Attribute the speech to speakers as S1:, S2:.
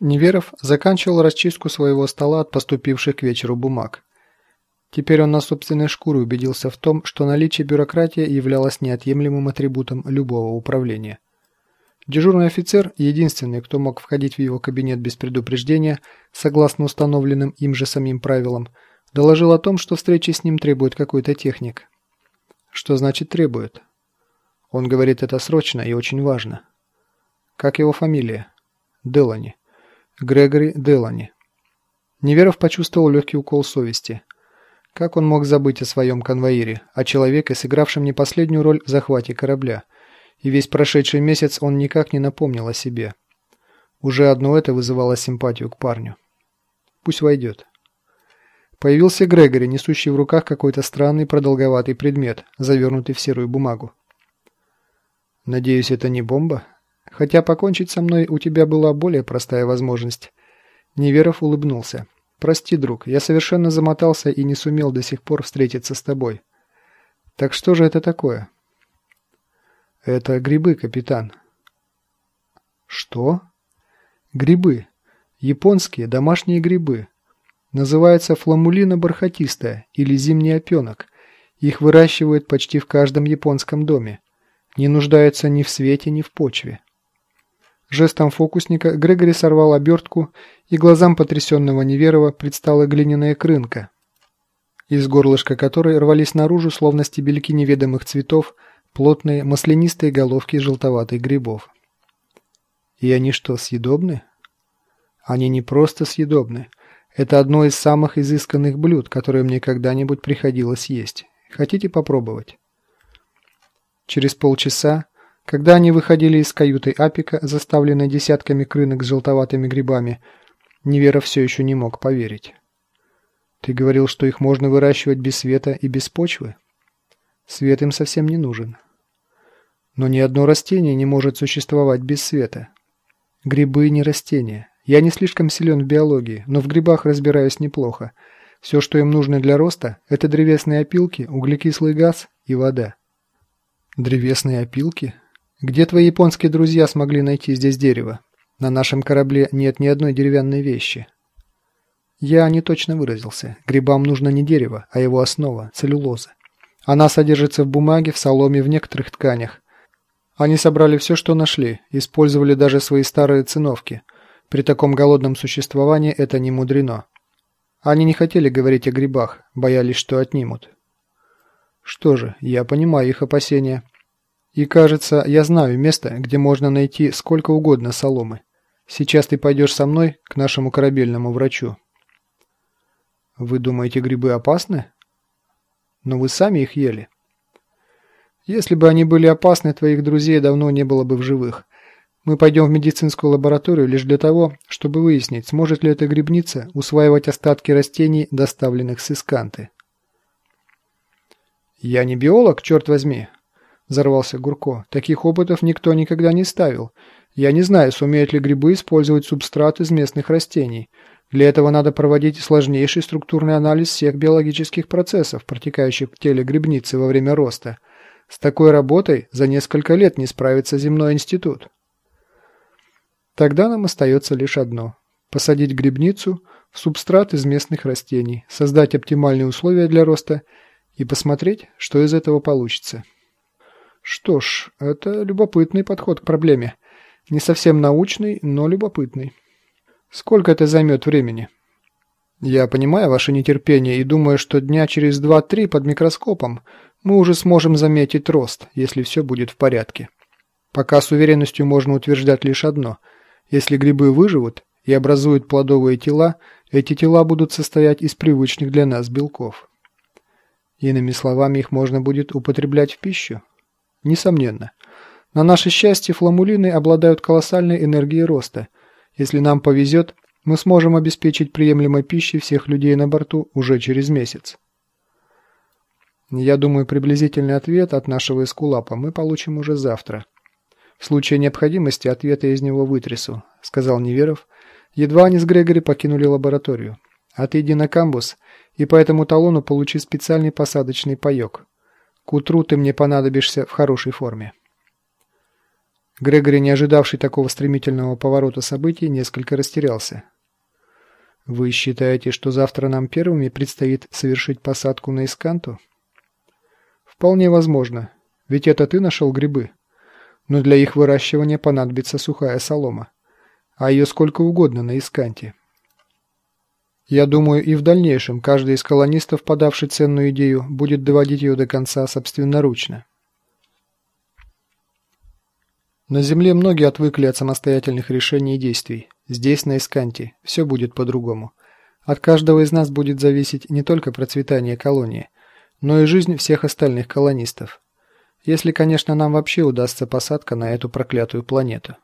S1: Неверов заканчивал расчистку своего стола от поступивших к вечеру бумаг. Теперь он на собственной шкуре убедился в том, что наличие бюрократии являлось неотъемлемым атрибутом любого управления. Дежурный офицер, единственный, кто мог входить в его кабинет без предупреждения, согласно установленным им же самим правилам, доложил о том, что встречи с ним требует какой-то техник. Что значит требует? Он говорит это срочно и очень важно. Как его фамилия? Делани. Грегори Делани. Неверов почувствовал легкий укол совести. Как он мог забыть о своем конвоире, о человеке, сыгравшем не последнюю роль в захвате корабля – и весь прошедший месяц он никак не напомнил о себе. Уже одно это вызывало симпатию к парню. Пусть войдет. Появился Грегори, несущий в руках какой-то странный продолговатый предмет, завернутый в серую бумагу. «Надеюсь, это не бомба? Хотя покончить со мной у тебя была более простая возможность». Неверов улыбнулся. «Прости, друг, я совершенно замотался и не сумел до сих пор встретиться с тобой. Так что же это такое?» «Это грибы, капитан». «Что?» «Грибы. Японские домашние грибы. Называется фламулина бархатистая или зимний опенок. Их выращивают почти в каждом японском доме. Не нуждаются ни в свете, ни в почве». Жестом фокусника Грегори сорвал обертку, и глазам потрясенного Неверова предстала глиняная крынка, из горлышка которой рвались наружу, словно стебельки неведомых цветов, плотные маслянистые головки желтоватых грибов. И они что, съедобны? Они не просто съедобны. Это одно из самых изысканных блюд, которые мне когда-нибудь приходилось есть. Хотите попробовать? Через полчаса, когда они выходили из каюты Апика, заставленной десятками крынок с желтоватыми грибами, Невера все еще не мог поверить. «Ты говорил, что их можно выращивать без света и без почвы?» Свет им совсем не нужен. Но ни одно растение не может существовать без света. Грибы не растения. Я не слишком силен в биологии, но в грибах разбираюсь неплохо. Все, что им нужно для роста, это древесные опилки, углекислый газ и вода. Древесные опилки? Где твои японские друзья смогли найти здесь дерево? На нашем корабле нет ни одной деревянной вещи. Я не точно выразился. Грибам нужно не дерево, а его основа – целлюлоза. Она содержится в бумаге, в соломе, в некоторых тканях. Они собрали все, что нашли, использовали даже свои старые циновки. При таком голодном существовании это не мудрено. Они не хотели говорить о грибах, боялись, что отнимут. Что же, я понимаю их опасения. И кажется, я знаю место, где можно найти сколько угодно соломы. Сейчас ты пойдешь со мной к нашему корабельному врачу. Вы думаете, грибы опасны? но вы сами их ели. Если бы они были опасны, твоих друзей давно не было бы в живых. Мы пойдем в медицинскую лабораторию лишь для того, чтобы выяснить, сможет ли эта грибница усваивать остатки растений, доставленных с Исканты. «Я не биолог, черт возьми!» – взорвался Гурко. «Таких опытов никто никогда не ставил. Я не знаю, сумеют ли грибы использовать субстрат из местных растений. Для этого надо проводить сложнейший структурный анализ всех биологических процессов, протекающих в теле грибницы во время роста. С такой работой за несколько лет не справится земной институт. Тогда нам остается лишь одно – посадить грибницу в субстрат из местных растений, создать оптимальные условия для роста и посмотреть, что из этого получится. Что ж, это любопытный подход к проблеме. Не совсем научный, но любопытный. Сколько это займет времени? Я понимаю ваше нетерпение и думаю, что дня через два-три под микроскопом мы уже сможем заметить рост, если все будет в порядке. Пока с уверенностью можно утверждать лишь одно. Если грибы выживут и образуют плодовые тела, эти тела будут состоять из привычных для нас белков. Иными словами, их можно будет употреблять в пищу? Несомненно. На наше счастье, фламулины обладают колоссальной энергией роста – если нам повезет, мы сможем обеспечить приемлемой пищей всех людей на борту уже через месяц. Я думаю, приблизительный ответ от нашего эскулапа мы получим уже завтра. В случае необходимости ответы из него вытрясу, сказал Неверов. Едва они с Грегори покинули лабораторию. Отойди на камбус и по этому талону получи специальный посадочный паёк. К утру ты мне понадобишься в хорошей форме. Грегори, не ожидавший такого стремительного поворота событий, несколько растерялся. «Вы считаете, что завтра нам первыми предстоит совершить посадку на Исканту?» «Вполне возможно. Ведь это ты нашел грибы. Но для их выращивания понадобится сухая солома. А ее сколько угодно на Исканте. Я думаю, и в дальнейшем каждый из колонистов, подавший ценную идею, будет доводить ее до конца собственноручно. На Земле многие отвыкли от самостоятельных решений и действий. Здесь, на Исканте, все будет по-другому. От каждого из нас будет зависеть не только процветание колонии, но и жизнь всех остальных колонистов. Если, конечно, нам вообще удастся посадка на эту проклятую планету.